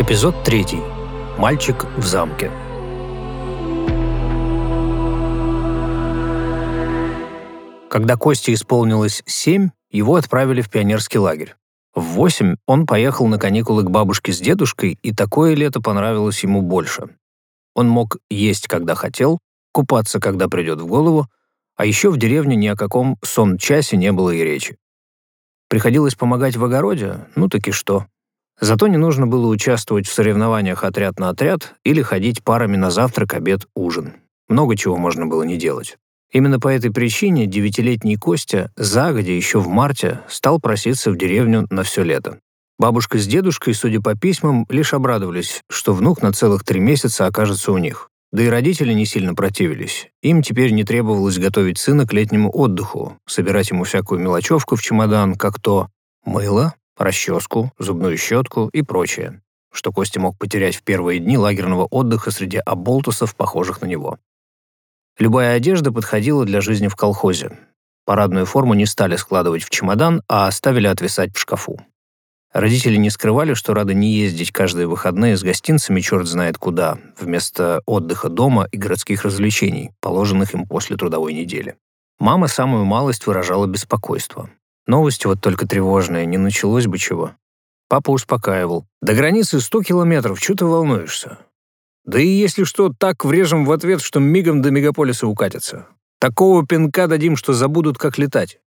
Эпизод 3. Мальчик в замке. Когда Косте исполнилось семь, его отправили в пионерский лагерь. В восемь он поехал на каникулы к бабушке с дедушкой, и такое лето понравилось ему больше. Он мог есть, когда хотел, купаться, когда придет в голову, а еще в деревне ни о каком сон-часе не было и речи. Приходилось помогать в огороде, ну таки что. Зато не нужно было участвовать в соревнованиях отряд на отряд или ходить парами на завтрак, обед, ужин. Много чего можно было не делать. Именно по этой причине девятилетний Костя загодя еще в марте стал проситься в деревню на все лето. Бабушка с дедушкой, судя по письмам, лишь обрадовались, что внук на целых три месяца окажется у них. Да и родители не сильно противились. Им теперь не требовалось готовить сына к летнему отдыху, собирать ему всякую мелочевку в чемодан, как то мыло, расческу, зубную щетку и прочее, что Костя мог потерять в первые дни лагерного отдыха среди оболтусов, похожих на него. Любая одежда подходила для жизни в колхозе. Парадную форму не стали складывать в чемодан, а оставили отвисать в шкафу. Родители не скрывали, что рады не ездить каждые выходные с гостинцами черт знает куда, вместо отдыха дома и городских развлечений, положенных им после трудовой недели. Мама самую малость выражала беспокойство. Новость вот только тревожная, не началось бы чего. Папа успокаивал. «До границы сто километров, чего ты волнуешься? Да и если что, так врежем в ответ, что мигом до мегаполиса укатятся. Такого пинка дадим, что забудут, как летать.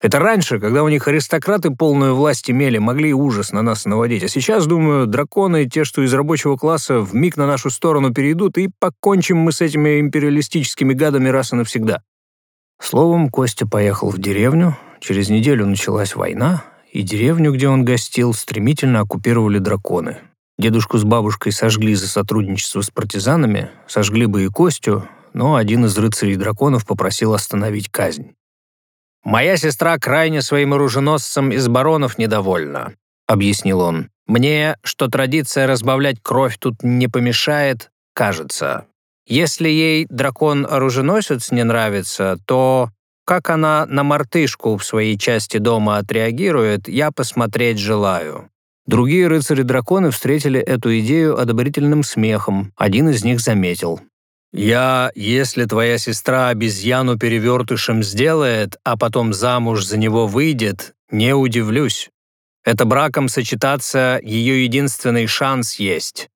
Это раньше, когда у них аристократы полную власть имели, могли ужас на нас наводить. А сейчас, думаю, драконы, те, что из рабочего класса, в миг на нашу сторону перейдут, и покончим мы с этими империалистическими гадами раз и навсегда. Словом, Костя поехал в деревню. Через неделю началась война, и деревню, где он гостил, стремительно оккупировали драконы. Дедушку с бабушкой сожгли за сотрудничество с партизанами, сожгли бы и Костю, но один из рыцарей драконов попросил остановить казнь. «Моя сестра крайне своим оруженосцем из баронов недовольна», — объяснил он. «Мне, что традиция разбавлять кровь тут не помешает, кажется. Если ей дракон-оруженосец не нравится, то как она на мартышку в своей части дома отреагирует, я посмотреть желаю. Другие рыцари-драконы встретили эту идею одобрительным смехом. Один из них заметил. «Я, если твоя сестра обезьяну перевертышем сделает, а потом замуж за него выйдет, не удивлюсь. Это браком сочетаться ее единственный шанс есть.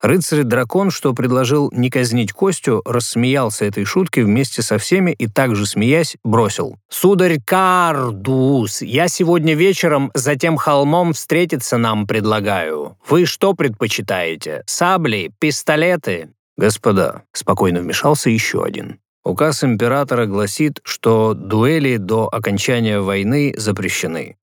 Рыцарь-дракон, что предложил не казнить Костю, рассмеялся этой шутке вместе со всеми и также смеясь бросил. «Сударь Кардус, я сегодня вечером за тем холмом встретиться нам предлагаю. Вы что предпочитаете? Сабли? Пистолеты?» «Господа», — спокойно вмешался еще один. Указ императора гласит, что дуэли до окончания войны запрещены.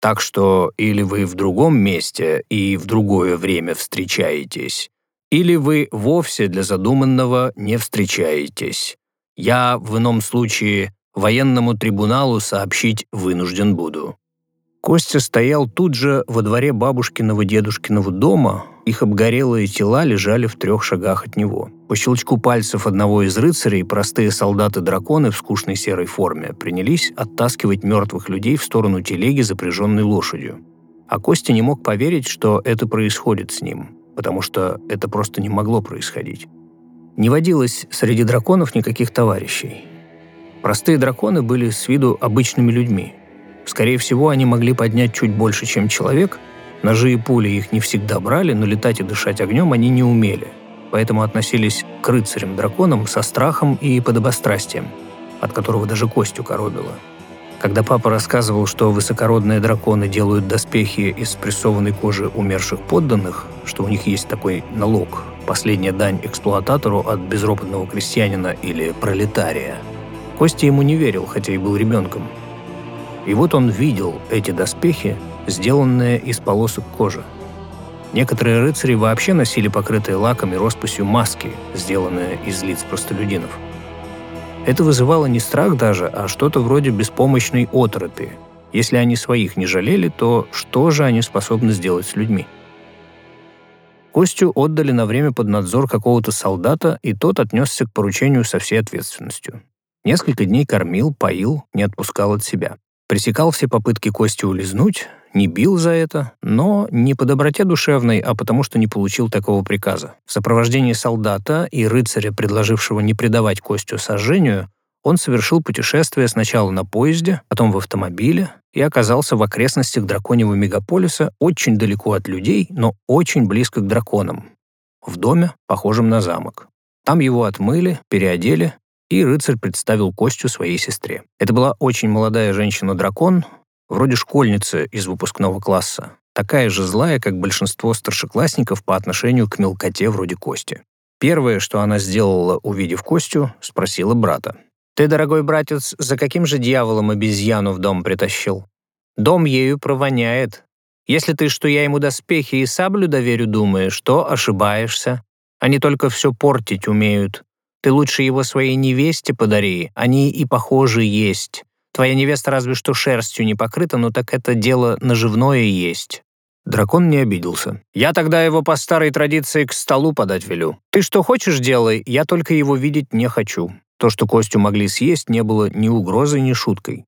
Так что или вы в другом месте и в другое время встречаетесь, или вы вовсе для задуманного не встречаетесь. Я в ином случае военному трибуналу сообщить вынужден буду». Костя стоял тут же во дворе бабушкиного дедушкиного дома, их обгорелые тела лежали в трех шагах от него. По щелчку пальцев одного из рыцарей простые солдаты-драконы в скучной серой форме принялись оттаскивать мертвых людей в сторону телеги, запряженной лошадью. А Костя не мог поверить, что это происходит с ним потому что это просто не могло происходить. Не водилось среди драконов никаких товарищей. Простые драконы были с виду обычными людьми. Скорее всего, они могли поднять чуть больше, чем человек. Ножи и пули их не всегда брали, но летать и дышать огнем они не умели. Поэтому относились к рыцарям-драконам со страхом и подобострастием, от которого даже Костю коробило. Когда папа рассказывал, что высокородные драконы делают доспехи из прессованной кожи умерших подданных, что у них есть такой налог, последняя дань эксплуататору от безропотного крестьянина или пролетария, Костя ему не верил, хотя и был ребенком. И вот он видел эти доспехи, сделанные из полосок кожи. Некоторые рыцари вообще носили покрытые лаком и росписью маски, сделанные из лиц простолюдинов – это вызывало не страх даже, а что-то вроде беспомощной оторопи. Если они своих не жалели, то что же они способны сделать с людьми? Костю отдали на время под надзор какого-то солдата, и тот отнесся к поручению со всей ответственностью. Несколько дней кормил, поил, не отпускал от себя. Пресекал все попытки Кости улизнуть, не бил за это, но не по доброте душевной, а потому что не получил такого приказа. В сопровождении солдата и рыцаря, предложившего не предавать Костю сожжению, он совершил путешествие сначала на поезде, потом в автомобиле и оказался в окрестностях драконьего мегаполиса очень далеко от людей, но очень близко к драконам. В доме, похожем на замок. Там его отмыли, переодели, и рыцарь представил Костю своей сестре. Это была очень молодая женщина-дракон, вроде школьницы из выпускного класса, такая же злая, как большинство старшеклассников по отношению к мелкоте вроде Кости. Первое, что она сделала, увидев Костю, спросила брата. «Ты, дорогой братец, за каким же дьяволом обезьяну в дом притащил? Дом ею провоняет. Если ты, что я ему доспехи и саблю доверю, думаешь, то ошибаешься. Они только все портить умеют. Ты лучше его своей невесте подари, они и похожи есть. Твоя невеста разве что шерстью не покрыта, но так это дело наживное есть». Дракон не обиделся. «Я тогда его по старой традиции к столу подать велю. Ты что хочешь делай, я только его видеть не хочу. То, что Костю могли съесть, не было ни угрозой, ни шуткой.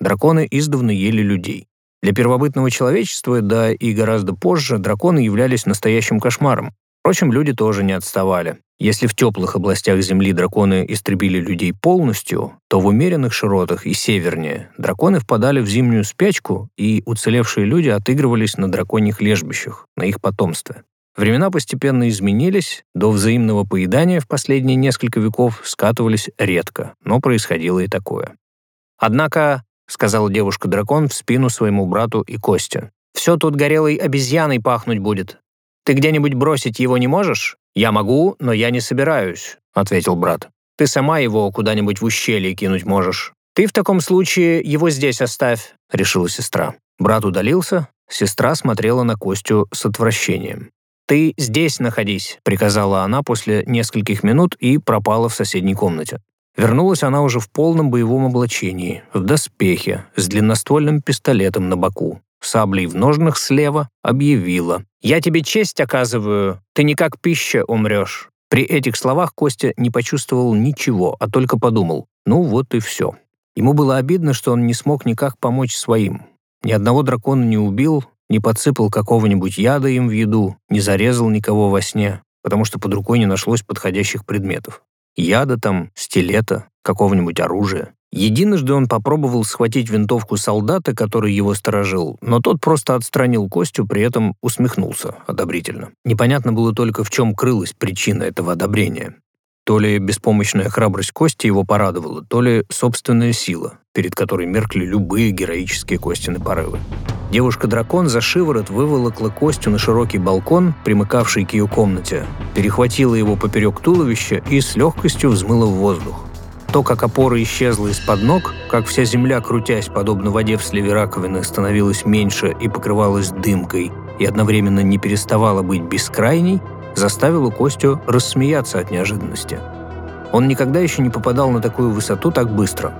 Драконы издавна ели людей. Для первобытного человечества, да и гораздо позже, драконы являлись настоящим кошмаром. Впрочем, люди тоже не отставали. Если в теплых областях Земли драконы истребили людей полностью, то в умеренных широтах и севернее драконы впадали в зимнюю спячку, и уцелевшие люди отыгрывались на драконьих лежбищах, на их потомстве. Времена постепенно изменились, до взаимного поедания в последние несколько веков скатывались редко, но происходило и такое. «Однако», — сказала девушка-дракон в спину своему брату и Косте, «все тут горелой обезьяной пахнуть будет. Ты где-нибудь бросить его не можешь?» «Я могу, но я не собираюсь», — ответил брат. «Ты сама его куда-нибудь в ущелье кинуть можешь. Ты в таком случае его здесь оставь», — решила сестра. Брат удалился, сестра смотрела на Костю с отвращением. «Ты здесь находись», — приказала она после нескольких минут и пропала в соседней комнате. Вернулась она уже в полном боевом облачении, в доспехе, с длинноствольным пистолетом на боку, саблей в ножнах слева, объявила. «Я тебе честь оказываю, ты не как пища умрешь». При этих словах Костя не почувствовал ничего, а только подумал, ну вот и все. Ему было обидно, что он не смог никак помочь своим. Ни одного дракона не убил, не подсыпал какого-нибудь яда им в еду, не зарезал никого во сне, потому что под рукой не нашлось подходящих предметов. Яда там, стилета, какого-нибудь оружия. Единожды он попробовал схватить винтовку солдата, который его сторожил, но тот просто отстранил Костю, при этом усмехнулся одобрительно. Непонятно было только, в чем крылась причина этого одобрения. То ли беспомощная храбрость Кости его порадовала, то ли собственная сила, перед которой меркли любые героические Костины порывы. Девушка-дракон за шиворот выволокла Костю на широкий балкон, примыкавший к ее комнате, перехватила его поперек туловища и с легкостью взмыла в воздух. То, как опора исчезла из-под ног, как вся земля, крутясь, подобно воде в сливе раковины, становилась меньше и покрывалась дымкой, и одновременно не переставала быть бескрайней, заставило Костю рассмеяться от неожиданности. Он никогда еще не попадал на такую высоту так быстро.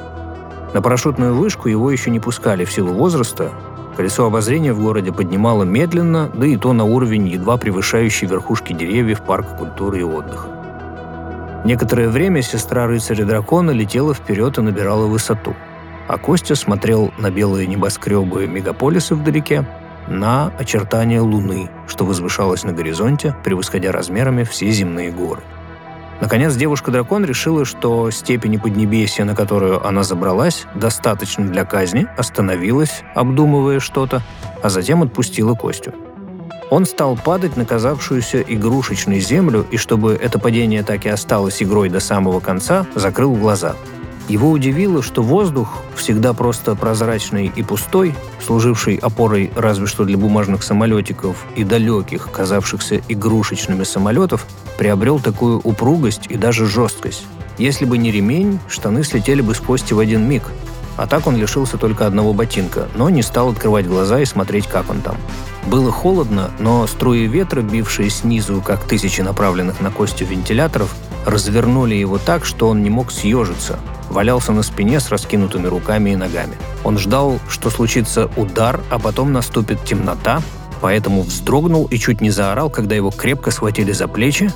На парашютную вышку его еще не пускали в силу возраста, колесо обозрения в городе поднимало медленно, да и то на уровень, едва превышающий верхушки деревьев парка культуры и отдыха. Некоторое время сестра рыцаря дракона летела вперед и набирала высоту, а Костя смотрел на белые небоскребы мегаполиса вдалеке, на очертания Луны, что возвышалось на горизонте, превосходя размерами все земные горы. Наконец девушка-дракон решила, что степени поднебесья, на которую она забралась, достаточно для казни, остановилась, обдумывая что-то, а затем отпустила Костю. Он стал падать на казавшуюся игрушечной землю, и чтобы это падение так и осталось игрой до самого конца, закрыл глаза – его удивило, что воздух, всегда просто прозрачный и пустой, служивший опорой разве что для бумажных самолетиков и далеких, казавшихся игрушечными самолетов, приобрел такую упругость и даже жесткость. Если бы не ремень, штаны слетели бы с кости в один миг. А так он лишился только одного ботинка, но не стал открывать глаза и смотреть, как он там. Было холодно, но струи ветра, бившие снизу, как тысячи направленных на костью вентиляторов, развернули его так, что он не мог съежиться, валялся на спине с раскинутыми руками и ногами. Он ждал, что случится удар, а потом наступит темнота, поэтому вздрогнул и чуть не заорал, когда его крепко схватили за плечи,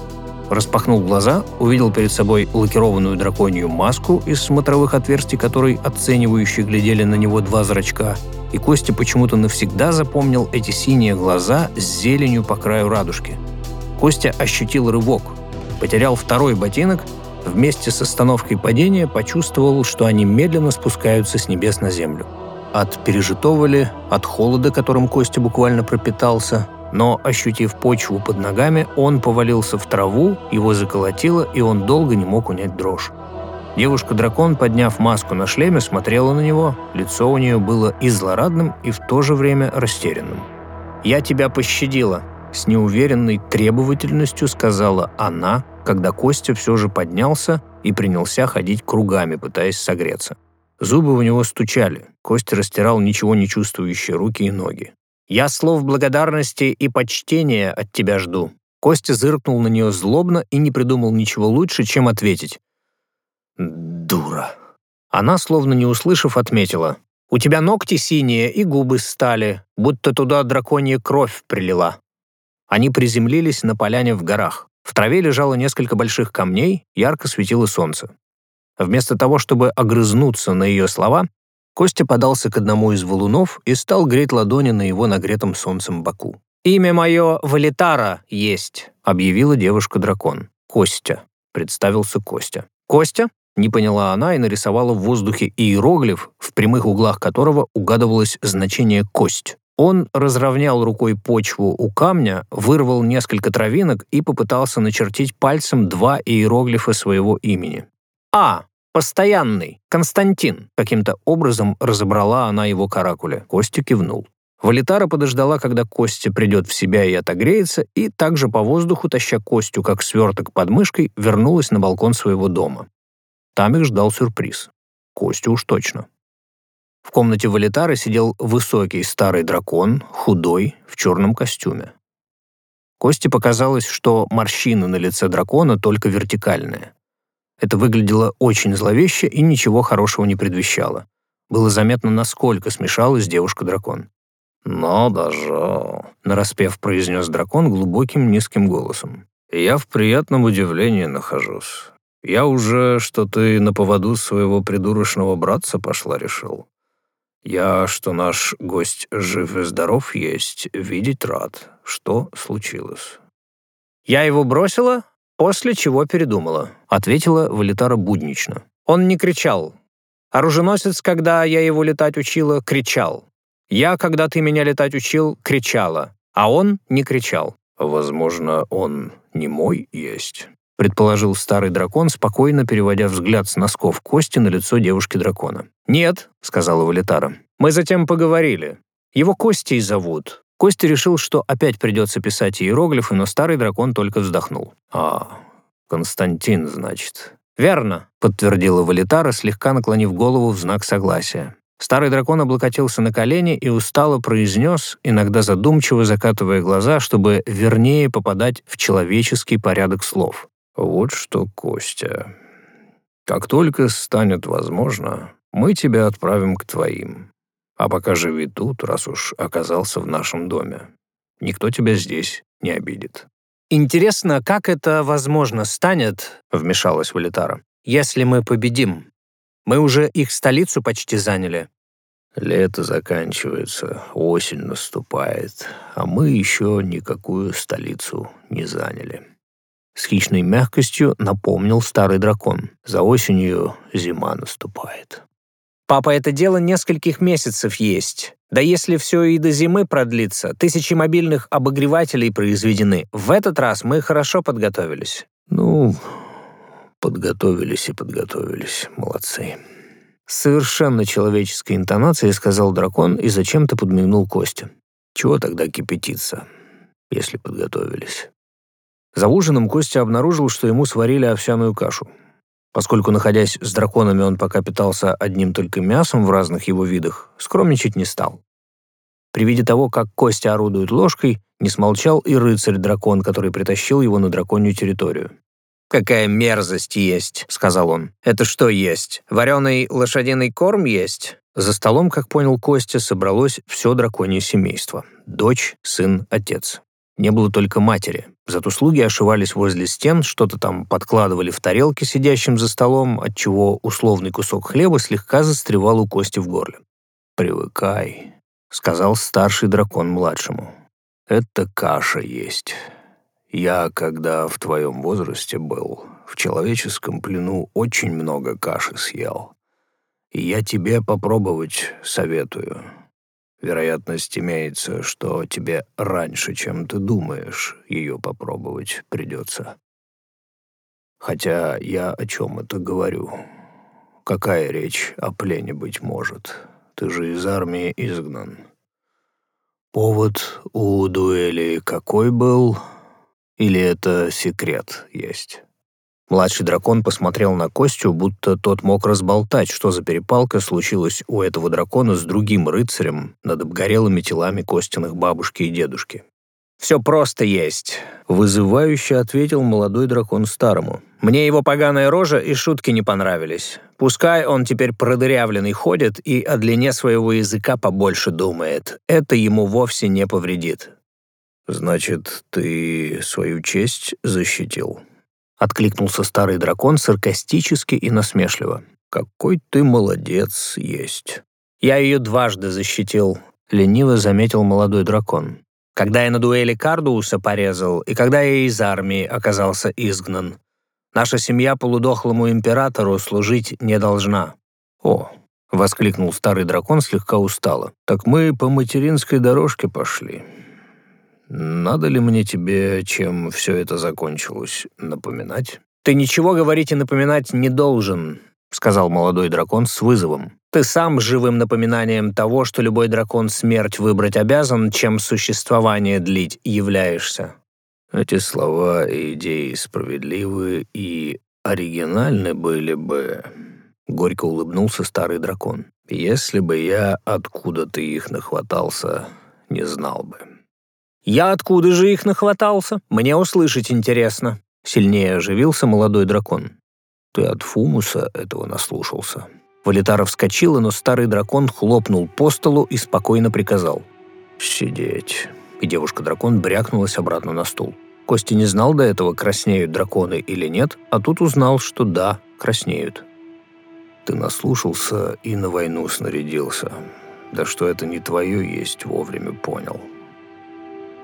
распахнул глаза, увидел перед собой лакированную драконью маску из смотровых отверстий, которой оценивающие глядели на него два зрачка, и Костя почему-то навсегда запомнил эти синие глаза с зеленью по краю радужки. Костя ощутил рывок, потерял второй ботинок, вместе с остановкой падения почувствовал, что они медленно спускаются с небес на землю. От пережитого ли, от холода, которым Костя буквально пропитался, но, ощутив почву под ногами, он повалился в траву, его заколотило, и он долго не мог унять дрожь. Девушка-дракон, подняв маску на шлеме, смотрела на него, лицо у нее было и злорадным, и в то же время растерянным. «Я тебя пощадила», — с неуверенной требовательностью сказала она, когда Костя все же поднялся и принялся ходить кругами, пытаясь согреться. Зубы у него стучали, Костя растирал ничего не чувствующие руки и ноги. «Я слов благодарности и почтения от тебя жду». Костя зыркнул на нее злобно и не придумал ничего лучше, чем ответить. «Дура». Она, словно не услышав, отметила. «У тебя ногти синие и губы стали, будто туда драконья кровь прилила». Они приземлились на поляне в горах. В траве лежало несколько больших камней, ярко светило солнце. Вместо того, чтобы огрызнуться на ее слова, Костя подался к одному из валунов и стал греть ладони на его нагретом солнцем боку. «Имя мое Валитара есть», — объявила девушка-дракон. «Костя», — представился Костя. «Костя?» — не поняла она и нарисовала в воздухе иероглиф, в прямых углах которого угадывалось значение «кость». Он разровнял рукой почву у камня, вырвал несколько травинок и попытался начертить пальцем два иероглифа своего имени. «А. Постоянный. Константин». Каким-то образом разобрала она его каракуля. Костя кивнул. Валитара подождала, когда Костя придет в себя и отогреется, и также по воздуху, таща Костю как сверток под мышкой, вернулась на балкон своего дома. Там их ждал сюрприз. Костю уж точно. В комнате Валитары сидел высокий старый дракон, худой, в черном костюме. Косте показалось, что морщины на лице дракона только вертикальные. Это выглядело очень зловеще и ничего хорошего не предвещало. Было заметно, насколько смешалась девушка-дракон. «Но даже...» — нараспев произнес дракон глубоким низким голосом. «Я в приятном удивлении нахожусь. Я уже, что ты на поводу своего придурочного братца пошла, решил. Я, что наш гость жив и здоров есть, видеть рад. Что случилось?» «Я его бросила, «После чего передумала», — ответила Валитара буднично. Он не кричал. Оруженосец, когда я его летать учила, кричал. Я, когда ты меня летать учил, кричала. А он не кричал. «Возможно, он не мой есть», — предположил старый дракон, спокойно переводя взгляд с носков кости на лицо девушки-дракона. «Нет», — сказала Валитара. «Мы затем поговорили. Его Костей зовут. Костя решил, что опять придется писать иероглифы, но старый дракон только вздохнул. «А, Константин, значит». «Верно», — подтвердила Валитара, слегка наклонив голову в знак согласия. Старый дракон облокотился на колени и устало произнес, иногда задумчиво закатывая глаза, чтобы вернее попадать в человеческий порядок слов. «Вот что, Костя, как только станет возможно, мы тебя отправим к твоим. А пока живи тут, раз уж оказался в нашем доме. Никто тебя здесь не обидит». «Интересно, как это возможно станет, — вмешалась Валитара, — если мы победим? Мы уже их столицу почти заняли». «Лето заканчивается, осень наступает, а мы еще никакую столицу не заняли». С хищной мягкостью напомнил старый дракон. За осенью зима наступает. Папа, это дело нескольких месяцев есть. Да если все и до зимы продлится, тысячи мобильных обогревателей произведены. В этот раз мы хорошо подготовились. Ну, подготовились и подготовились. Молодцы. Совершенно человеческой интонацией сказал дракон и зачем-то подмигнул Костя. Чего тогда кипятиться, если подготовились? За ужином Костя обнаружил, что ему сварили овсяную кашу. Поскольку, находясь с драконами, он пока питался одним только мясом в разных его видах, скромничать не стал. При виде того, как Костя орудует ложкой, не смолчал и рыцарь-дракон, который притащил его на драконью территорию. «Какая мерзость есть», — сказал он. «Это что есть? Вареный лошадиный корм есть?» За столом, как понял Костя, собралось все драконье семейство. Дочь, сын, отец. Не было только матери. Зато слуги ошивались возле стен, что-то там подкладывали в тарелки сидящим за столом, отчего условный кусок хлеба слегка застревал у Кости в горле. «Привыкай», — сказал старший дракон младшему. «Это каша есть. Я, когда в твоем возрасте был, в человеческом плену очень много каши съел. И я тебе попробовать советую. Вероятность имеется, что тебе раньше, чем ты думаешь, ее попробовать придется. Хотя я о чем это говорю? Какая речь о плене быть может? Ты же из армии изгнан. Повод у дуэли какой был? Или это секрет есть? Младший дракон посмотрел на Костю, будто тот мог разболтать, что за перепалка случилась у этого дракона с другим рыцарем над обгорелыми телами Костиных бабушки и дедушки. «Все просто есть», — вызывающе ответил молодой дракон старому. «Мне его поганая рожа и шутки не понравились. Пускай он теперь продырявленный ходит и о длине своего языка побольше думает. Это ему вовсе не повредит. «Значит, ты свою честь защитил?» Откликнулся старый дракон саркастически и насмешливо. «Какой ты молодец есть!» «Я ее дважды защитил», — лениво заметил молодой дракон. «Когда я на дуэли Кардууса порезал, и когда я из армии оказался изгнан. Наша семья полудохлому императору служить не должна». «О!» — воскликнул старый дракон слегка устало. «Так мы по материнской дорожке пошли. Надо ли мне тебе, чем все это закончилось, напоминать? Ты ничего говорить и напоминать не должен, сказал молодой дракон с вызовом. Ты сам живым напоминанием того, что любой дракон смерть выбрать обязан, чем существование длить являешься. Эти слова и идеи справедливы и оригинальны были бы, горько улыбнулся старый дракон. Если бы я откуда-то их нахватался, не знал бы. «Я откуда же их нахватался? Мне услышать интересно». Сильнее оживился молодой дракон. «Ты от Фумуса этого наслушался». Валитара вскочила, но старый дракон хлопнул по столу и спокойно приказал. «Сидеть». И девушка-дракон брякнулась обратно на стул. Костя не знал до этого, краснеют драконы или нет, а тут узнал, что да, краснеют. «Ты наслушался и на войну снарядился. Да что это не твое есть, вовремя понял»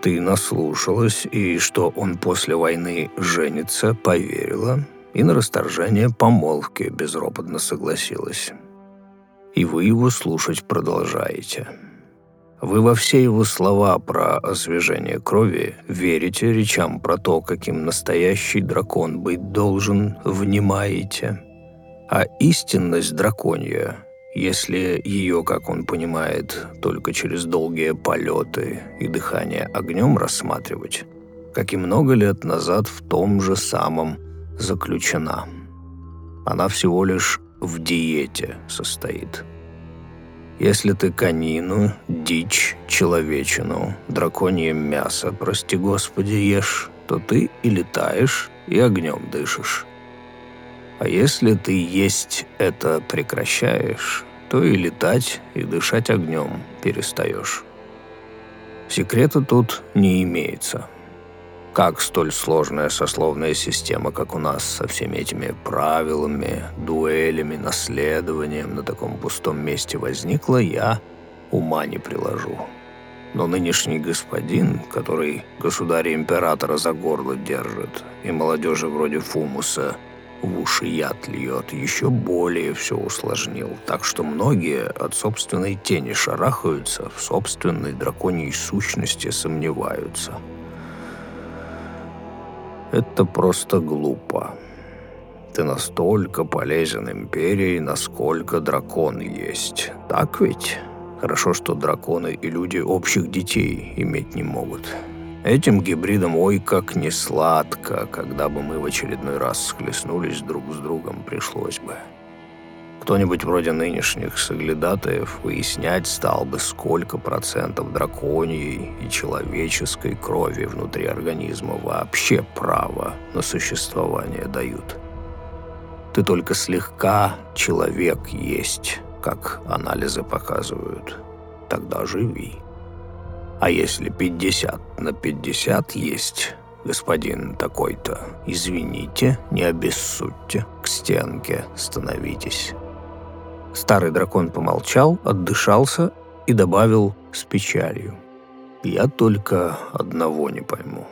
ты наслушалась, и что он после войны женится, поверила, и на расторжение помолвки безропотно согласилась. И вы его слушать продолжаете. Вы во все его слова про освежение крови верите речам про то, каким настоящий дракон быть должен, внимаете. А истинность драконья если ее, как он понимает, только через долгие полеты и дыхание огнем рассматривать, как и много лет назад в том же самом заключена. Она всего лишь в диете состоит. Если ты конину, дичь, человечину, драконье мясо, прости господи, ешь, то ты и летаешь, и огнем дышишь. А если ты есть это прекращаешь, то и летать, и дышать огнем перестаешь. Секрета тут не имеется. Как столь сложная сословная система, как у нас, со всеми этими правилами, дуэлями, наследованием на таком пустом месте возникла, я ума не приложу. Но нынешний господин, который государя-императора за горло держит, и молодежи вроде Фумуса – в уши яд льет, еще более все усложнил, так что многие от собственной тени шарахаются, в собственной драконьей сущности сомневаются. Это просто глупо. Ты настолько полезен империи, насколько дракон есть. Так ведь? Хорошо, что драконы и люди общих детей иметь не могут. Этим гибридам ой как не сладко, когда бы мы в очередной раз схлестнулись друг с другом, пришлось бы. Кто-нибудь вроде нынешних соглядатаев выяснять стал бы, сколько процентов драконьей и человеческой крови внутри организма вообще право на существование дают. Ты только слегка человек есть, как анализы показывают. Тогда живи. А если 50 на 50 есть, господин такой-то, извините, не обессудьте, к стенке становитесь». Старый дракон помолчал, отдышался и добавил с печалью. «Я только одного не пойму.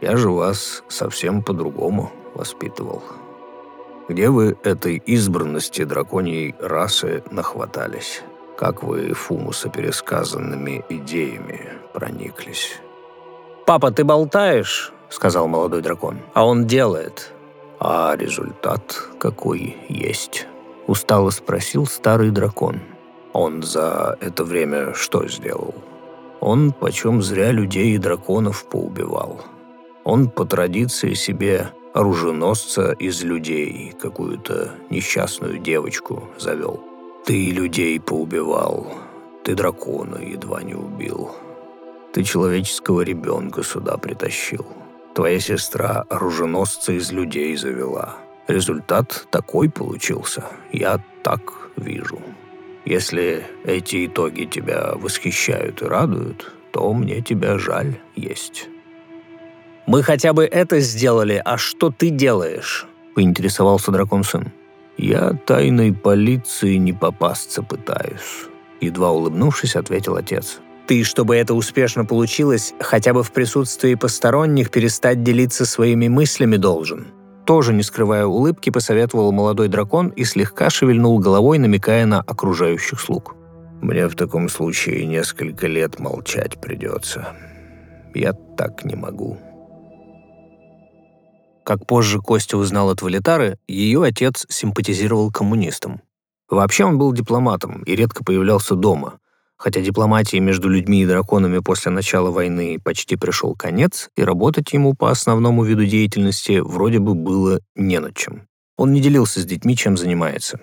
Я же вас совсем по-другому воспитывал. Где вы этой избранности драконьей расы нахватались? Как вы фумуса пересказанными идеями прониклись?» «Папа, ты болтаешь?» — сказал молодой дракон. «А он делает». «А результат какой есть?» — устало спросил старый дракон. «Он за это время что сделал?» «Он почем зря людей и драконов поубивал. Он по традиции себе оруженосца из людей, какую-то несчастную девочку завел. Ты людей поубивал, ты дракона едва не убил. Ты человеческого ребенка сюда притащил. Твоя сестра оруженосца из людей завела. Результат такой получился. Я так вижу. Если эти итоги тебя восхищают и радуют, то мне тебя жаль есть. «Мы хотя бы это сделали, а что ты делаешь?» — поинтересовался дракон-сын. «Я тайной полиции не попасться пытаюсь», — едва улыбнувшись, ответил отец. «Ты, чтобы это успешно получилось, хотя бы в присутствии посторонних перестать делиться своими мыслями должен». Тоже не скрывая улыбки, посоветовал молодой дракон и слегка шевельнул головой, намекая на окружающих слуг. «Мне в таком случае несколько лет молчать придется. Я так не могу». Как позже Костя узнал от Валитары, ее отец симпатизировал коммунистам. Вообще он был дипломатом и редко появлялся дома, хотя дипломатии между людьми и драконами после начала войны почти пришел конец, и работать ему по основному виду деятельности вроде бы было не над чем. Он не делился с детьми, чем занимается.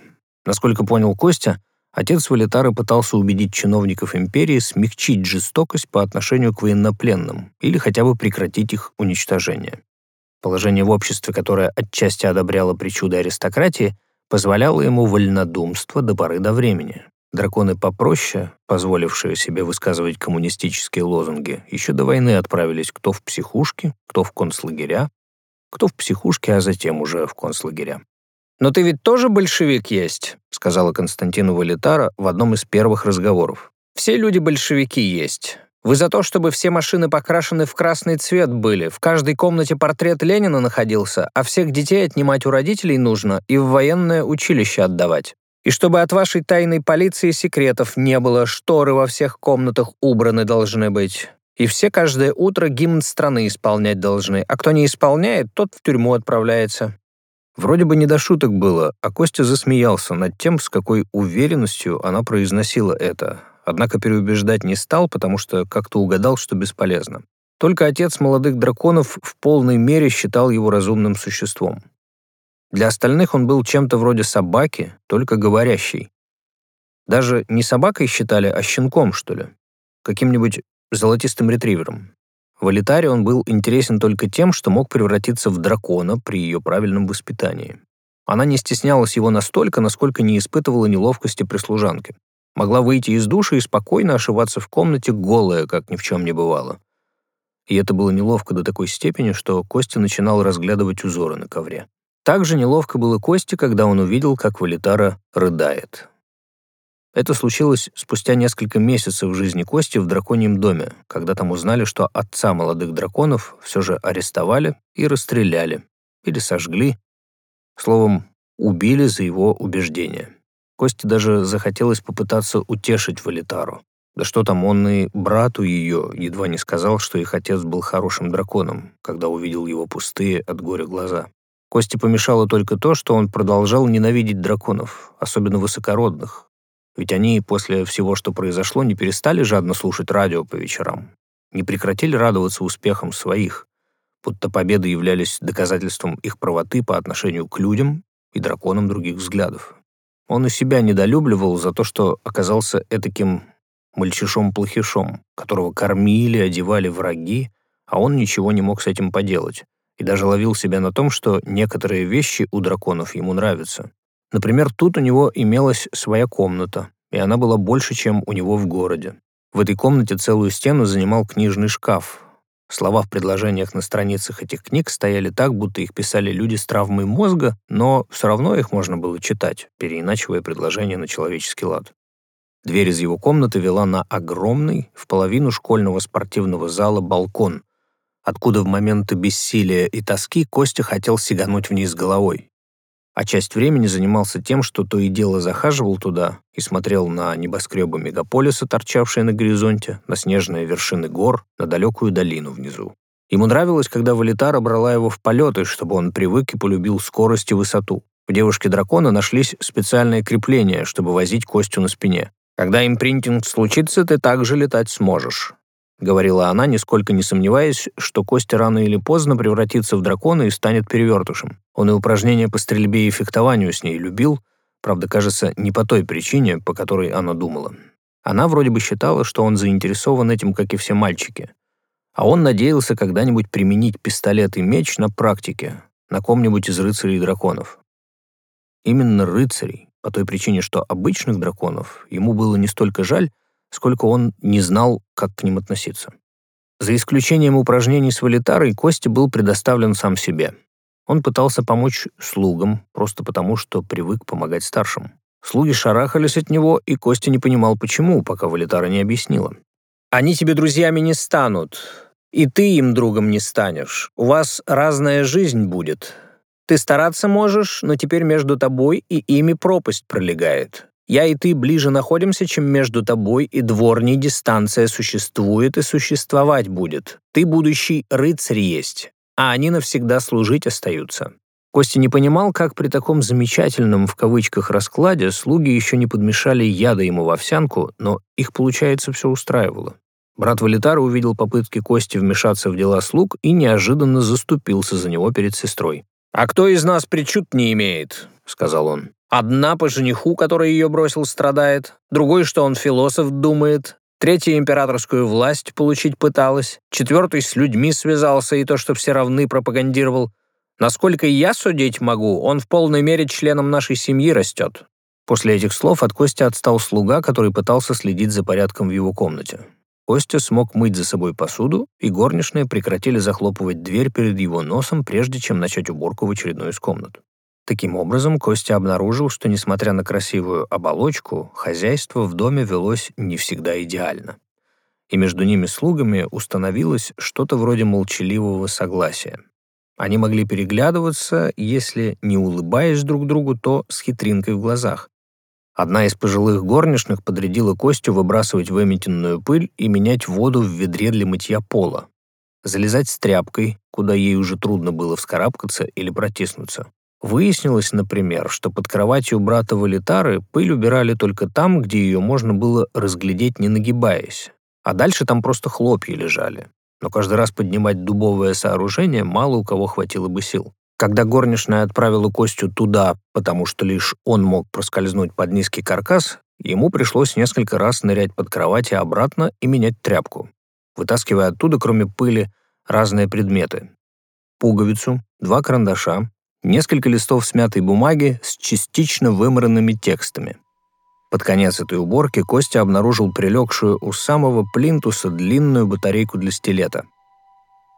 Насколько понял Костя, отец Валитары пытался убедить чиновников империи смягчить жестокость по отношению к военнопленным или хотя бы прекратить их уничтожение. Положение в обществе, которое отчасти одобряло причуды аристократии, позволяло ему вольнодумство до поры до времени. Драконы попроще, позволившие себе высказывать коммунистические лозунги, еще до войны отправились кто в психушки, кто в концлагеря, кто в психушке, а затем уже в концлагеря. «Но ты ведь тоже большевик есть», — сказала Константину Валитара в одном из первых разговоров. «Все люди большевики есть. Вы за то, чтобы все машины покрашены в красный цвет были, в каждой комнате портрет Ленина находился, а всех детей отнимать у родителей нужно и в военное училище отдавать. И чтобы от вашей тайной полиции секретов не было, шторы во всех комнатах убраны должны быть. И все каждое утро гимн страны исполнять должны, а кто не исполняет, тот в тюрьму отправляется». Вроде бы не до шуток было, а Костя засмеялся над тем, с какой уверенностью она произносила это, Однако переубеждать не стал, потому что как-то угадал, что бесполезно. Только отец молодых драконов в полной мере считал его разумным существом. Для остальных он был чем-то вроде собаки, только говорящей. Даже не собакой считали, а щенком, что ли. Каким-нибудь золотистым ретривером. В Алитаре он был интересен только тем, что мог превратиться в дракона при ее правильном воспитании. Она не стеснялась его настолько, насколько не испытывала неловкости при служанке могла выйти из душа и спокойно ошиваться в комнате голая, как ни в чем не бывало. И это было неловко до такой степени, что Костя начинал разглядывать узоры на ковре. Также неловко было Косте, когда он увидел, как Валитара рыдает. Это случилось спустя несколько месяцев жизни Кости в драконьем доме, когда там узнали, что отца молодых драконов все же арестовали и расстреляли, или сожгли, словом, убили за его убеждения. Косте даже захотелось попытаться утешить Валитару. Да что там, он и брату ее едва не сказал, что их отец был хорошим драконом, когда увидел его пустые от горя глаза. Косте помешало только то, что он продолжал ненавидеть драконов, особенно высокородных. Ведь они после всего, что произошло, не перестали жадно слушать радио по вечерам, не прекратили радоваться успехам своих, будто победы являлись доказательством их правоты по отношению к людям и драконам других взглядов. Он и себя недолюбливал за то, что оказался этаким мальчишом-плохишом, которого кормили, одевали враги, а он ничего не мог с этим поделать, и даже ловил себя на том, что некоторые вещи у драконов ему нравятся. Например, тут у него имелась своя комната, и она была больше, чем у него в городе. В этой комнате целую стену занимал книжный шкаф, Слова в предложениях на страницах этих книг стояли так, будто их писали люди с травмой мозга, но все равно их можно было читать, переиначивая предложения на человеческий лад. Дверь из его комнаты вела на огромный, в половину школьного спортивного зала, балкон, откуда в моменты бессилия и тоски Костя хотел сигануть вниз головой а часть времени занимался тем, что то и дело захаживал туда и смотрел на небоскребы мегаполиса, торчавшие на горизонте, на снежные вершины гор, на далекую долину внизу. Ему нравилось, когда Валитара брала его в полеты, чтобы он привык и полюбил скорость и высоту. В девушке-дракона нашлись специальные крепления, чтобы возить Костю на спине. Когда импринтинг случится, ты также летать сможешь. — говорила она, нисколько не сомневаясь, что Костя рано или поздно превратится в дракона и станет перевертышем. Он и упражнения по стрельбе и фехтованию с ней любил, правда, кажется, не по той причине, по которой она думала. Она вроде бы считала, что он заинтересован этим, как и все мальчики. А он надеялся когда-нибудь применить пистолет и меч на практике, на ком-нибудь из рыцарей и драконов. Именно рыцарей, по той причине, что обычных драконов ему было не столько жаль, сколько он не знал, как к ним относиться. За исключением упражнений с валитарой, Костя был предоставлен сам себе. Он пытался помочь слугам, просто потому, что привык помогать старшим. Слуги шарахались от него, и Костя не понимал, почему, пока Валитара не объяснила. «Они тебе друзьями не станут, и ты им другом не станешь. У вас разная жизнь будет. Ты стараться можешь, но теперь между тобой и ими пропасть пролегает. Я и ты ближе находимся, чем между тобой и дворней дистанция существует и существовать будет. Ты будущий рыцарь есть, а они навсегда служить остаются». Костя не понимал, как при таком замечательном в кавычках раскладе слуги еще не подмешали яда ему в овсянку, но их, получается, все устраивало. Брат Валитара увидел попытки Кости вмешаться в дела слуг и неожиданно заступился за него перед сестрой. «А кто из нас причуд не имеет?» — сказал он. Одна по жениху, который ее бросил, страдает, другой, что он философ, думает, третья императорскую власть получить пыталась, четвертый с людьми связался и то, что все равны, пропагандировал. Насколько я судить могу, он в полной мере членом нашей семьи растет». После этих слов от Кости отстал слуга, который пытался следить за порядком в его комнате. Костя смог мыть за собой посуду, и горничные прекратили захлопывать дверь перед его носом, прежде чем начать уборку в очередную из комнат. Таким образом, Костя обнаружил, что, несмотря на красивую оболочку, хозяйство в доме велось не всегда идеально. И между ними слугами установилось что-то вроде молчаливого согласия. Они могли переглядываться, если, не улыбаясь друг другу, то с хитринкой в глазах. Одна из пожилых горничных подрядила Костю выбрасывать выметенную пыль и менять воду в ведре для мытья пола. Залезать с тряпкой, куда ей уже трудно было вскарабкаться или протиснуться. Выяснилось, например, что под кроватью брата Валитары пыль убирали только там, где ее можно было разглядеть, не нагибаясь. А дальше там просто хлопья лежали. Но каждый раз поднимать дубовое сооружение мало у кого хватило бы сил. Когда горничная отправила Костю туда, потому что лишь он мог проскользнуть под низкий каркас, ему пришлось несколько раз нырять под кровать и обратно и менять тряпку, вытаскивая оттуда, кроме пыли, разные предметы. Пуговицу, два карандаша, несколько листов смятой бумаги с частично вымаранными текстами. Под конец этой уборки Костя обнаружил прилегшую у самого плинтуса длинную батарейку для стилета.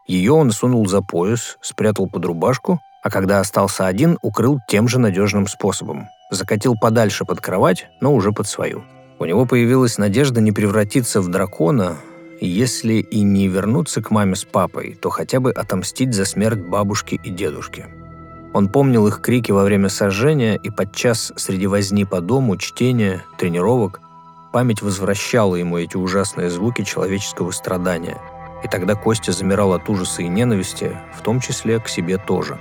Ее он сунул за пояс, спрятал под рубашку, а когда остался один, укрыл тем же надежным способом. Закатил подальше под кровать, но уже под свою. У него появилась надежда не превратиться в дракона, если и не вернуться к маме с папой, то хотя бы отомстить за смерть бабушки и дедушки. Он помнил их крики во время сожжения, и подчас среди возни по дому, чтения, тренировок, память возвращала ему эти ужасные звуки человеческого страдания. И тогда Костя замирал от ужаса и ненависти, в том числе к себе тоже.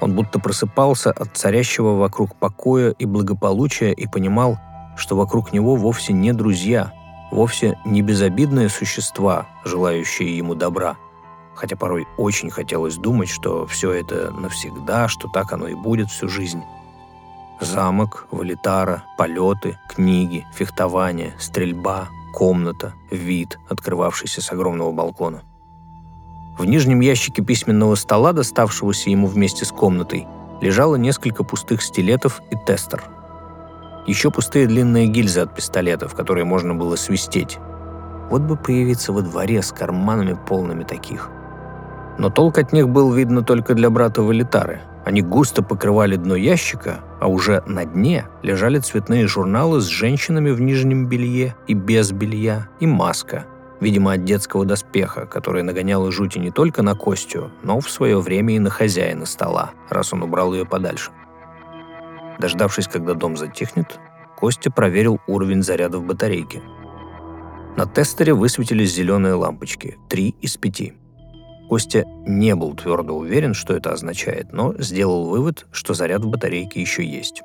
Он будто просыпался от царящего вокруг покоя и благополучия и понимал, что вокруг него вовсе не друзья, вовсе не безобидные существа, желающие ему добра – хотя порой очень хотелось думать, что все это навсегда, что так оно и будет всю жизнь. Замок, валитара, полеты, книги, фехтование, стрельба, комната, вид, открывавшийся с огромного балкона. В нижнем ящике письменного стола, доставшегося ему вместе с комнатой, лежало несколько пустых стилетов и тестер. Еще пустые длинные гильзы от пистолетов, которые можно было свистеть. Вот бы появиться во дворе с карманами полными таких. Но толк от них был видно только для брата Валитары. Они густо покрывали дно ящика, а уже на дне лежали цветные журналы с женщинами в нижнем белье и без белья, и маска, видимо, от детского доспеха, которая нагоняла жути не только на Костю, но в свое время и на хозяина стола, раз он убрал ее подальше. Дождавшись, когда дом затихнет, Костя проверил уровень заряда в батарейке. На тестере высветились зеленые лампочки, три из пяти. Костя не был твердо уверен, что это означает, но сделал вывод, что заряд в батарейке еще есть.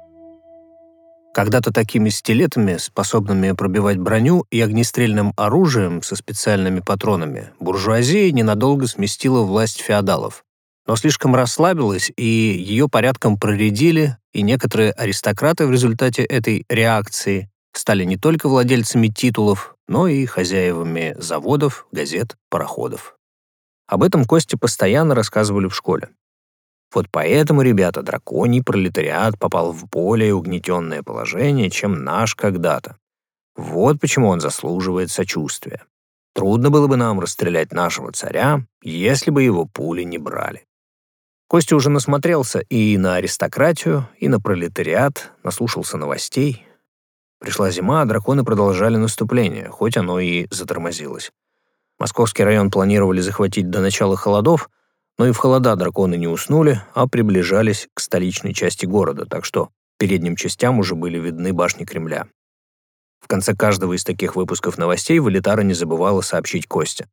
Когда-то такими стилетами, способными пробивать броню и огнестрельным оружием со специальными патронами, буржуазия ненадолго сместила власть феодалов. Но слишком расслабилась, и ее порядком проредили, и некоторые аристократы в результате этой реакции стали не только владельцами титулов, но и хозяевами заводов, газет, пароходов. Об этом Косте постоянно рассказывали в школе. Вот поэтому, ребята, драконий пролетариат попал в более угнетенное положение, чем наш когда-то. Вот почему он заслуживает сочувствия. Трудно было бы нам расстрелять нашего царя, если бы его пули не брали. Костя уже насмотрелся и на аристократию, и на пролетариат, наслушался новостей. Пришла зима, а драконы продолжали наступление, хоть оно и затормозилось. Московский район планировали захватить до начала холодов, но и в холода драконы не уснули, а приближались к столичной части города, так что передним частям уже были видны башни Кремля. В конце каждого из таких выпусков новостей Валитара не забывала сообщить Косте.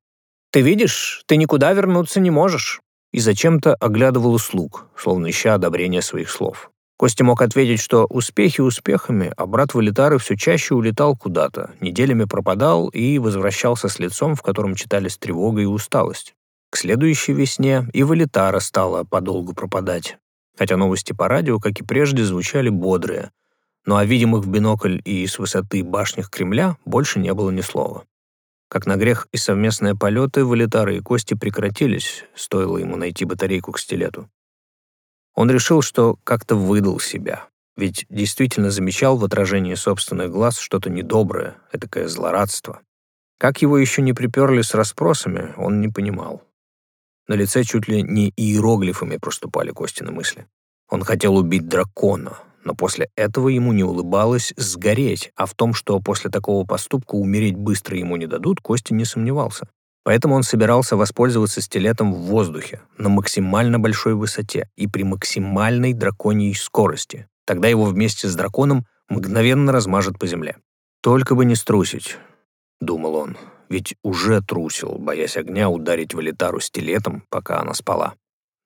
«Ты видишь, ты никуда вернуться не можешь!» И зачем-то оглядывал слуг, словно ища одобрения своих слов. Костя мог ответить, что успехи успехами, а брат Валитары все чаще улетал куда-то, неделями пропадал и возвращался с лицом, в котором читались тревога и усталость. К следующей весне и Валитара стала подолгу пропадать. Хотя новости по радио, как и прежде, звучали бодрые. Но о видимых в бинокль и с высоты башнях Кремля больше не было ни слова. Как на грех и совместные полеты Валитары и Кости прекратились, стоило ему найти батарейку к стилету. Он решил, что как-то выдал себя, ведь действительно замечал в отражении собственных глаз что-то недоброе, этакое злорадство. Как его еще не приперли с расспросами, он не понимал. На лице чуть ли не иероглифами проступали Костины мысли. Он хотел убить дракона, но после этого ему не улыбалось сгореть, а в том, что после такого поступка умереть быстро ему не дадут, Костя не сомневался. Поэтому он собирался воспользоваться стилетом в воздухе, на максимально большой высоте и при максимальной драконьей скорости. Тогда его вместе с драконом мгновенно размажет по земле. «Только бы не струсить», — думал он ведь уже трусил, боясь огня ударить Валитару стилетом, пока она спала.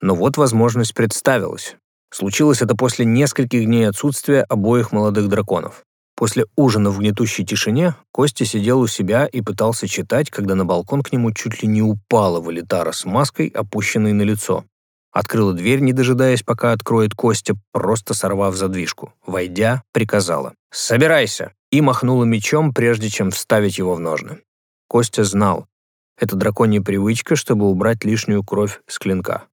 Но вот возможность представилась. Случилось это после нескольких дней отсутствия обоих молодых драконов. После ужина в гнетущей тишине Костя сидел у себя и пытался читать, когда на балкон к нему чуть ли не упала Валитара с маской, опущенной на лицо. Открыла дверь, не дожидаясь, пока откроет Костя, просто сорвав задвижку. Войдя, приказала «Собирайся!» и махнула мечом, прежде чем вставить его в ножны. Костя знал. Это драконья привычка, чтобы убрать лишнюю кровь с клинка.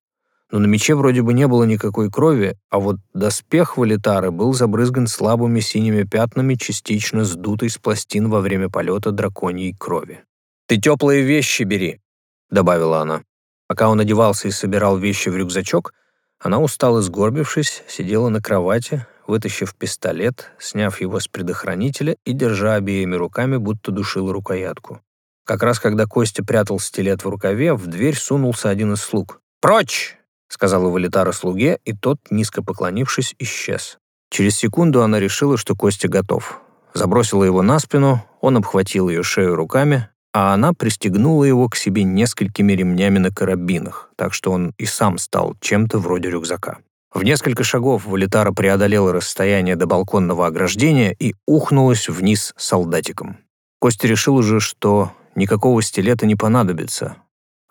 Но на мече вроде бы не было никакой крови, а вот доспех Валитары был забрызган слабыми синими пятнами, частично сдутый с пластин во время полета драконьей крови. «Ты теплые вещи бери», — добавила она. Пока он одевался и собирал вещи в рюкзачок, она устало сгорбившись, сидела на кровати, вытащив пистолет, сняв его с предохранителя и держа обеими руками, будто душила рукоятку. Как раз когда Костя прятал стилет в рукаве, в дверь сунулся один из слуг. «Прочь!» — сказала Валитара слуге, и тот, низко поклонившись, исчез. Через секунду она решила, что Костя готов. Забросила его на спину, он обхватил ее шею руками, а она пристегнула его к себе несколькими ремнями на карабинах, так что он и сам стал чем-то вроде рюкзака. В несколько шагов Валитара преодолела расстояние до балконного ограждения и ухнулась вниз солдатиком. Костя решил уже, что никакого стилета не понадобится,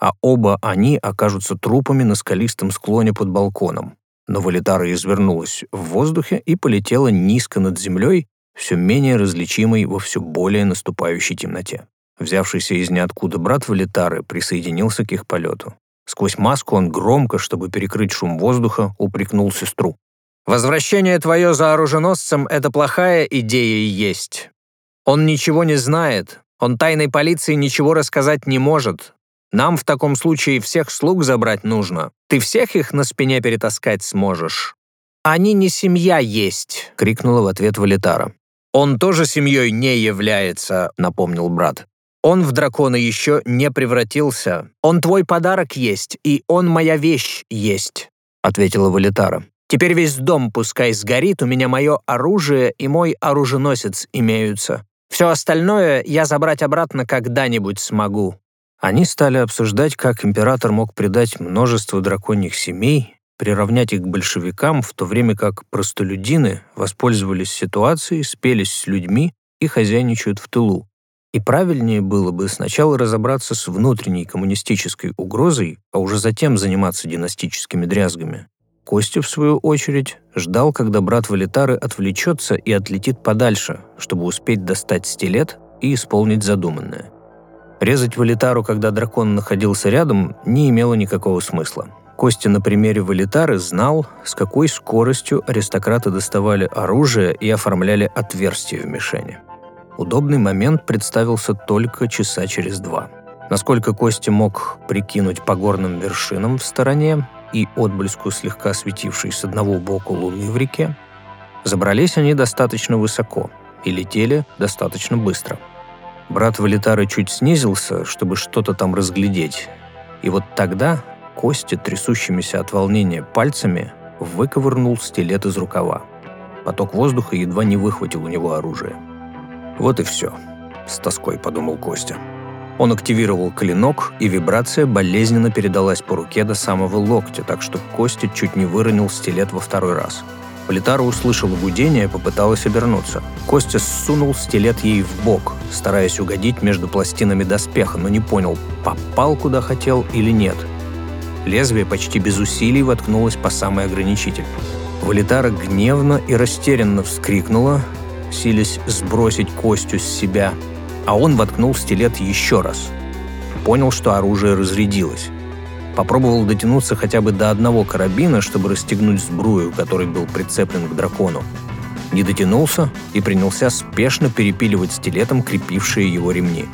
а оба они окажутся трупами на скалистом склоне под балконом. Но Валитара извернулась в воздухе и полетела низко над землей, все менее различимой во все более наступающей темноте. Взявшийся из ниоткуда брат Валитары присоединился к их полету. Сквозь маску он громко, чтобы перекрыть шум воздуха, упрекнул сестру. «Возвращение твое за оруженосцем — это плохая идея и есть. Он ничего не знает, Он тайной полиции ничего рассказать не может. Нам в таком случае всех слуг забрать нужно. Ты всех их на спине перетаскать сможешь». «Они не семья есть», — крикнула в ответ Валитара. «Он тоже семьей не является», — напомнил брат. «Он в дракона еще не превратился. Он твой подарок есть, и он моя вещь есть», — ответила Валитара. «Теперь весь дом пускай сгорит, у меня мое оружие и мой оруженосец имеются. Все остальное я забрать обратно когда-нибудь смогу». Они стали обсуждать, как император мог предать множество драконьих семей, приравнять их к большевикам, в то время как простолюдины воспользовались ситуацией, спелись с людьми и хозяйничают в тылу. И правильнее было бы сначала разобраться с внутренней коммунистической угрозой, а уже затем заниматься династическими дрязгами. Костя, в свою очередь, ждал, когда брат Валитары отвлечется и отлетит подальше, чтобы успеть достать стилет и исполнить задуманное. Резать Валитару, когда дракон находился рядом, не имело никакого смысла. Костя на примере Валитары знал, с какой скоростью аристократы доставали оружие и оформляли отверстия в мишени. Удобный момент представился только часа через два. Насколько Костя мог прикинуть по горным вершинам в стороне и отблеску слегка светившей с одного боку луны в реке, забрались они достаточно высоко и летели достаточно быстро. Брат Валитары чуть снизился, чтобы что-то там разглядеть, и вот тогда Костя, трясущимися от волнения пальцами, выковырнул стилет из рукава. Поток воздуха едва не выхватил у него оружие. «Вот и все», — с тоской подумал Костя. Он активировал клинок, и вибрация болезненно передалась по руке до самого локтя, так что Костя чуть не выронил стилет во второй раз. Политара услышала гудение и попыталась обернуться. Костя сунул стилет ей в бок, стараясь угодить между пластинами доспеха, но не понял, попал куда хотел или нет — Лезвие почти без усилий воткнулось по самый ограничитель. Валитара гневно и растерянно вскрикнула, силясь сбросить Костю с себя, а он воткнул стилет еще раз. Понял, что оружие разрядилось. Попробовал дотянуться хотя бы до одного карабина, чтобы расстегнуть сбрую, который был прицеплен к дракону. Не дотянулся и принялся спешно перепиливать стилетом крепившие его ремни.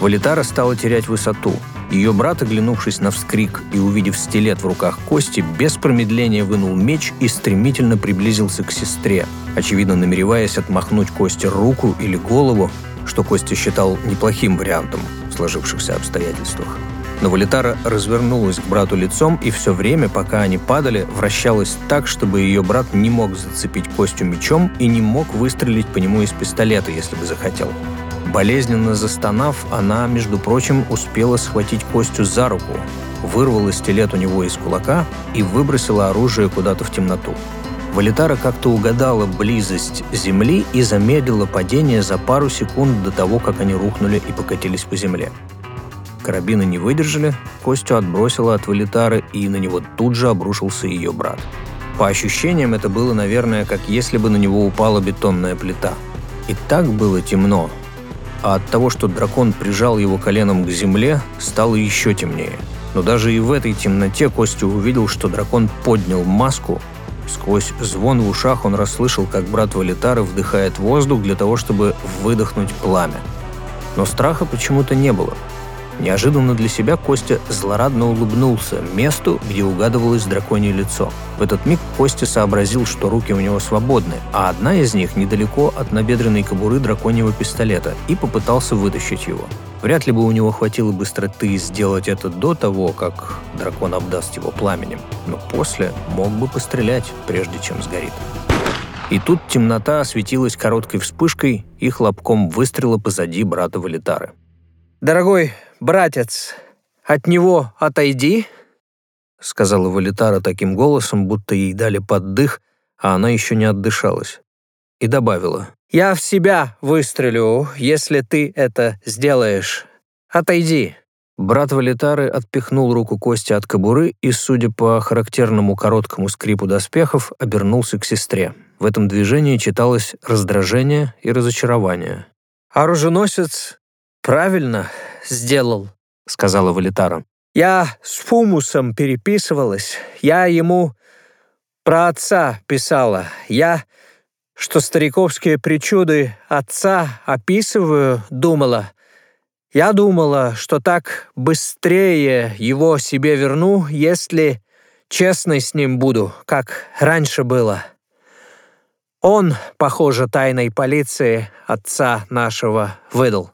Валитара стала терять высоту — ее брат, оглянувшись на вскрик и увидев стилет в руках Кости, без промедления вынул меч и стремительно приблизился к сестре, очевидно намереваясь отмахнуть Косте руку или голову, что Костя считал неплохим вариантом в сложившихся обстоятельствах. Но Валитара развернулась к брату лицом и все время, пока они падали, вращалась так, чтобы ее брат не мог зацепить Костю мечом и не мог выстрелить по нему из пистолета, если бы захотел. Болезненно застонав, она, между прочим, успела схватить Костю за руку, вырвала стилет у него из кулака и выбросила оружие куда-то в темноту. Валитара как-то угадала близость земли и замедлила падение за пару секунд до того, как они рухнули и покатились по земле. Карабины не выдержали, Костю отбросила от Валитары, и на него тут же обрушился ее брат. По ощущениям, это было, наверное, как если бы на него упала бетонная плита. И так было темно, а от того, что дракон прижал его коленом к земле, стало еще темнее. Но даже и в этой темноте Костя увидел, что дракон поднял маску. Сквозь звон в ушах он расслышал, как брат Валитары вдыхает воздух для того, чтобы выдохнуть пламя. Но страха почему-то не было – Неожиданно для себя Костя злорадно улыбнулся месту, где угадывалось драконье лицо. В этот миг Костя сообразил, что руки у него свободны, а одна из них недалеко от набедренной кобуры драконьего пистолета, и попытался вытащить его. Вряд ли бы у него хватило быстроты сделать это до того, как дракон обдаст его пламенем, но после мог бы пострелять, прежде чем сгорит. И тут темнота осветилась короткой вспышкой и хлопком выстрела позади брата Валитары. «Дорогой братец, от него отойди», — сказала Валитара таким голосом, будто ей дали поддых, а она еще не отдышалась. И добавила, «Я в себя выстрелю, если ты это сделаешь. Отойди». Брат Валитары отпихнул руку Кости от кобуры и, судя по характерному короткому скрипу доспехов, обернулся к сестре. В этом движении читалось раздражение и разочарование. «Оруженосец правильно сделал», — сказала Валитара. «Я с Фумусом переписывалась. Я ему про отца писала. Я, что стариковские причуды отца описываю, думала. Я думала, что так быстрее его себе верну, если честной с ним буду, как раньше было. Он, похоже, тайной полиции отца нашего выдал.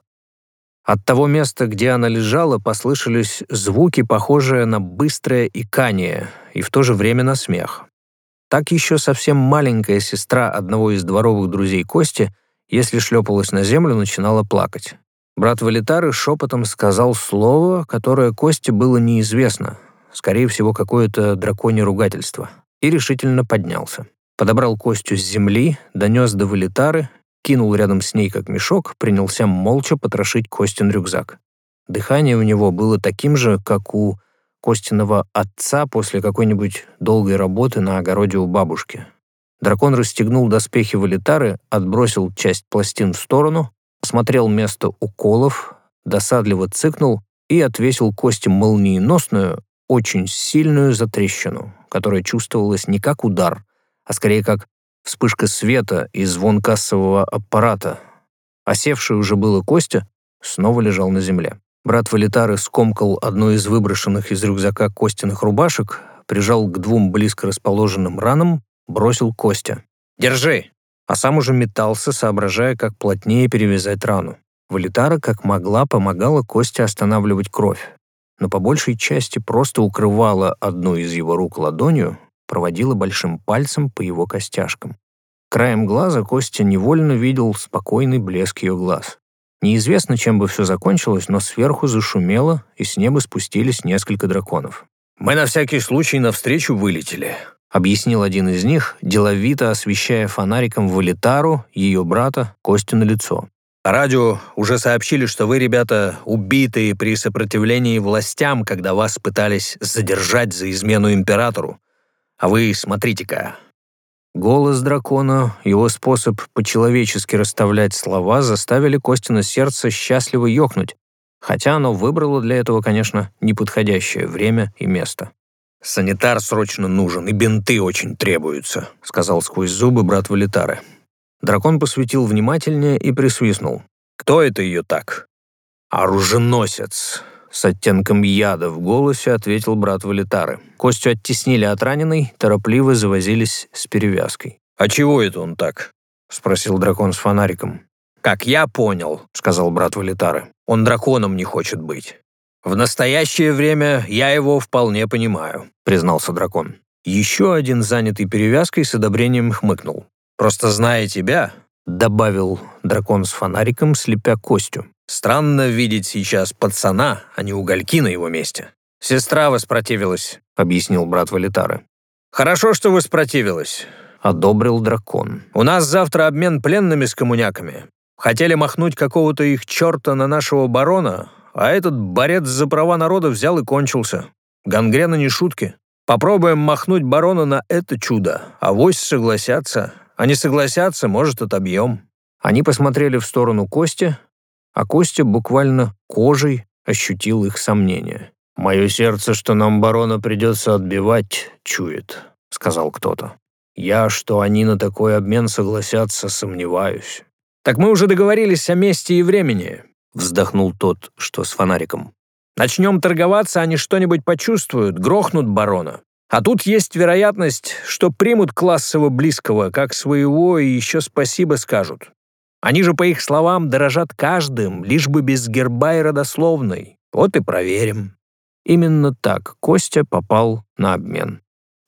От того места, где она лежала, послышались звуки, похожие на быстрое икание и в то же время на смех. Так еще совсем маленькая сестра одного из дворовых друзей Кости, если шлепалась на землю, начинала плакать. Брат Валитары шепотом сказал слово, которое Косте было неизвестно, скорее всего, какое-то драконье ругательство, и решительно поднялся. Подобрал Костю с земли, донес до Валитары кинул рядом с ней как мешок, принялся молча потрошить Костин рюкзак. Дыхание у него было таким же, как у Костиного отца после какой-нибудь долгой работы на огороде у бабушки. Дракон расстегнул доспехи валитары, отбросил часть пластин в сторону, осмотрел место уколов, досадливо цыкнул и отвесил Кости молниеносную, очень сильную затрещину, которая чувствовалась не как удар, а скорее как вспышка света и звон кассового аппарата. Осевший уже было Костя снова лежал на земле. Брат Валитары скомкал одну из выброшенных из рюкзака Костиных рубашек, прижал к двум близко расположенным ранам, бросил Костя. «Держи!» А сам уже метался, соображая, как плотнее перевязать рану. Валитара, как могла, помогала Косте останавливать кровь, но по большей части просто укрывала одну из его рук ладонью, проводила большим пальцем по его костяшкам. Краем глаза Костя невольно видел спокойный блеск ее глаз. Неизвестно, чем бы все закончилось, но сверху зашумело, и с неба спустились несколько драконов. «Мы на всякий случай навстречу вылетели», — объяснил один из них, деловито освещая фонариком Валитару, ее брата, Костю на лицо. Радио уже сообщили, что вы, ребята, убитые при сопротивлении властям, когда вас пытались задержать за измену императору. А вы смотрите-ка». Голос дракона, его способ по-человечески расставлять слова заставили Костина сердце счастливо ёкнуть, хотя оно выбрало для этого, конечно, неподходящее время и место. «Санитар срочно нужен, и бинты очень требуются», — сказал сквозь зубы брат Валитары. Дракон посветил внимательнее и присвистнул. «Кто это ее так?» «Оруженосец», с оттенком яда в голосе ответил брат Валитары. Костю оттеснили от раненой, торопливо завозились с перевязкой. «А чего это он так?» — спросил дракон с фонариком. «Как я понял», — сказал брат Валитары, — «он драконом не хочет быть». «В настоящее время я его вполне понимаю», — признался дракон. Еще один занятый перевязкой с одобрением хмыкнул. «Просто зная тебя», — добавил дракон с фонариком, слепя Костю, Странно видеть сейчас пацана, а не угольки на его месте. Сестра воспротивилась, объяснил брат Валитары. Хорошо, что воспротивилась, одобрил дракон. У нас завтра обмен пленными с коммуняками. Хотели махнуть какого-то их черта на нашего барона, а этот борец за права народа взял и кончился. Гангрена не шутки. Попробуем махнуть барона на это чудо, а вось согласятся. А не согласятся, может, отобьем». Они посмотрели в сторону Кости, а Костя буквально кожей ощутил их сомнения. «Мое сердце, что нам барона придется отбивать, чует», — сказал кто-то. «Я, что они на такой обмен согласятся, сомневаюсь». «Так мы уже договорились о месте и времени», — вздохнул тот, что с фонариком. «Начнем торговаться, они что-нибудь почувствуют, грохнут барона. А тут есть вероятность, что примут классово близкого, как своего, и еще спасибо скажут. Они же, по их словам, дорожат каждым, лишь бы без герба и родословной. Вот и проверим». Именно так Костя попал на обмен.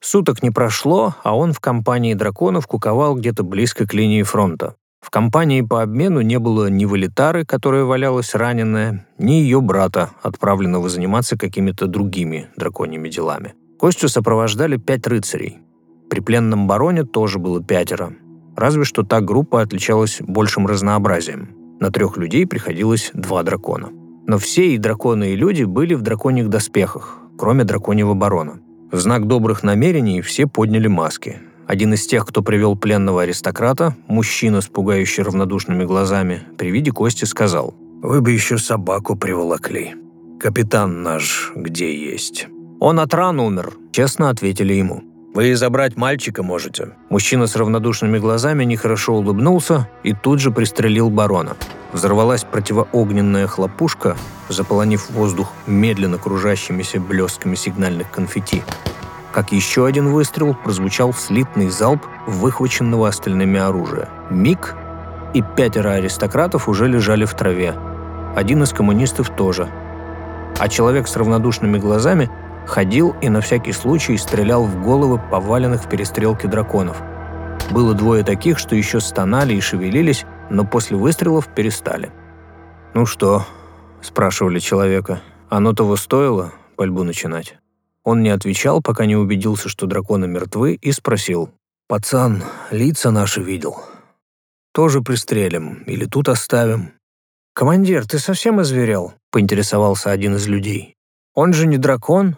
Суток не прошло, а он в компании драконов куковал где-то близко к линии фронта. В компании по обмену не было ни Валитары, которая валялась раненая, ни ее брата, отправленного заниматься какими-то другими драконьими делами. Костю сопровождали пять рыцарей. При пленном бароне тоже было пятеро. Разве что та группа отличалась большим разнообразием. На трех людей приходилось два дракона. Но все и драконы, и люди были в драконьих доспехах, кроме драконьего барона. В знак добрых намерений все подняли маски. Один из тех, кто привел пленного аристократа, мужчина с пугающе равнодушными глазами, при виде Кости сказал «Вы бы еще собаку приволокли. Капитан наш где есть?» «Он от ран умер», — честно ответили ему. Вы забрать мальчика можете». Мужчина с равнодушными глазами нехорошо улыбнулся и тут же пристрелил барона. Взорвалась противоогненная хлопушка, заполонив воздух медленно кружащимися блестками сигнальных конфетти. Как еще один выстрел, прозвучал слитный залп выхваченного остальными оружия. Миг, и пятеро аристократов уже лежали в траве. Один из коммунистов тоже. А человек с равнодушными глазами ходил и на всякий случай стрелял в головы поваленных в перестрелке драконов. Было двое таких, что еще стонали и шевелились, но после выстрелов перестали. «Ну что?» – спрашивали человека. «Оно того стоило пальбу начинать?» Он не отвечал, пока не убедился, что драконы мертвы, и спросил. «Пацан, лица наши видел. Тоже пристрелим или тут оставим?» «Командир, ты совсем озверел?» — поинтересовался один из людей. «Он же не дракон.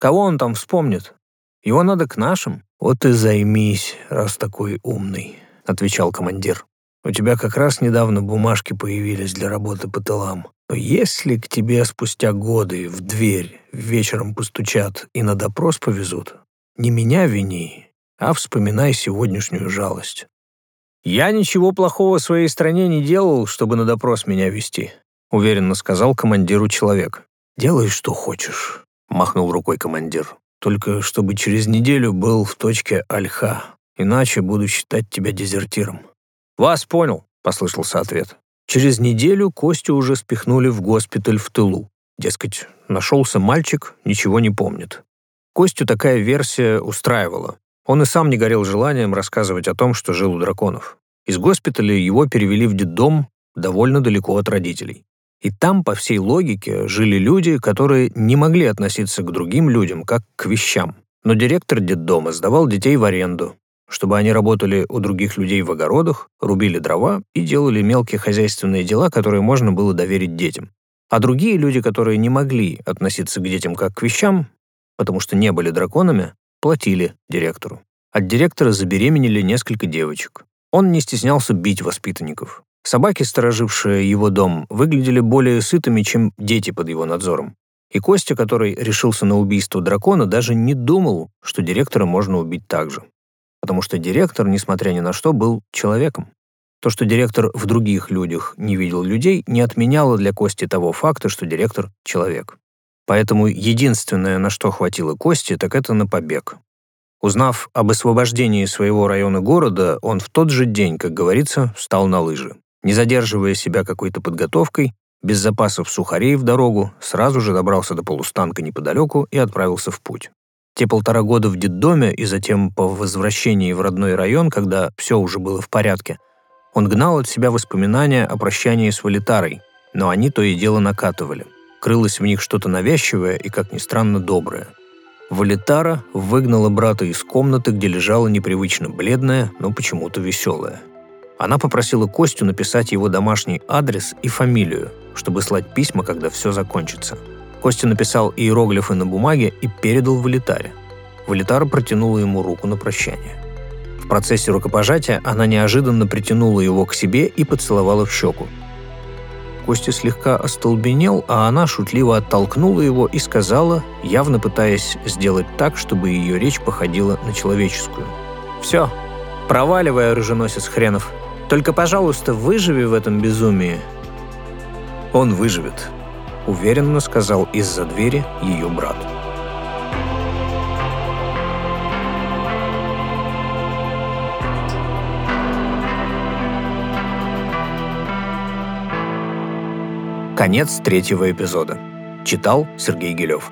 Кого он там вспомнит? Его надо к нашим». «Вот и займись, раз такой умный», — отвечал командир. «У тебя как раз недавно бумажки появились для работы по тылам. Но если к тебе спустя годы в дверь вечером постучат и на допрос повезут, не меня вини, а вспоминай сегодняшнюю жалость. «Я ничего плохого своей стране не делал, чтобы на допрос меня вести», уверенно сказал командиру человек. «Делай, что хочешь», махнул рукой командир. «Только чтобы через неделю был в точке Альха, иначе буду считать тебя дезертиром». «Вас понял», — послышался ответ. Через неделю Костю уже спихнули в госпиталь в тылу. Дескать, нашелся мальчик, ничего не помнит. Костю такая версия устраивала. Он и сам не горел желанием рассказывать о том, что жил у драконов. Из госпиталя его перевели в детдом довольно далеко от родителей. И там, по всей логике, жили люди, которые не могли относиться к другим людям, как к вещам. Но директор детдома сдавал детей в аренду, чтобы они работали у других людей в огородах, рубили дрова и делали мелкие хозяйственные дела, которые можно было доверить детям. А другие люди, которые не могли относиться к детям как к вещам, потому что не были драконами, платили директору. От директора забеременели несколько девочек. Он не стеснялся бить воспитанников. Собаки, сторожившие его дом, выглядели более сытыми, чем дети под его надзором. И Костя, который решился на убийство дракона, даже не думал, что директора можно убить так же потому что директор, несмотря ни на что, был человеком. То, что директор в других людях не видел людей, не отменяло для Кости того факта, что директор — человек. Поэтому единственное, на что хватило Кости, так это на побег. Узнав об освобождении своего района города, он в тот же день, как говорится, встал на лыжи. Не задерживая себя какой-то подготовкой, без запасов сухарей в дорогу, сразу же добрался до полустанка неподалеку и отправился в путь. Те полтора года в детдоме и затем по возвращении в родной район, когда все уже было в порядке, он гнал от себя воспоминания о прощании с Валитарой, но они то и дело накатывали. Крылось в них что-то навязчивое и, как ни странно, доброе. Валитара выгнала брата из комнаты, где лежала непривычно бледная, но почему-то веселая. Она попросила Костю написать его домашний адрес и фамилию, чтобы слать письма, когда все закончится – Костя написал иероглифы на бумаге и передал Валитаре. Валитара протянула ему руку на прощание. В процессе рукопожатия она неожиданно притянула его к себе и поцеловала в щеку. Костя слегка остолбенел, а она шутливо оттолкнула его и сказала, явно пытаясь сделать так, чтобы ее речь походила на человеческую. «Все, проваливай, оруженосец хренов. Только, пожалуйста, выживи в этом безумии». «Он выживет», — уверенно сказал из-за двери ее брат. Конец третьего эпизода. Читал Сергей Гелев.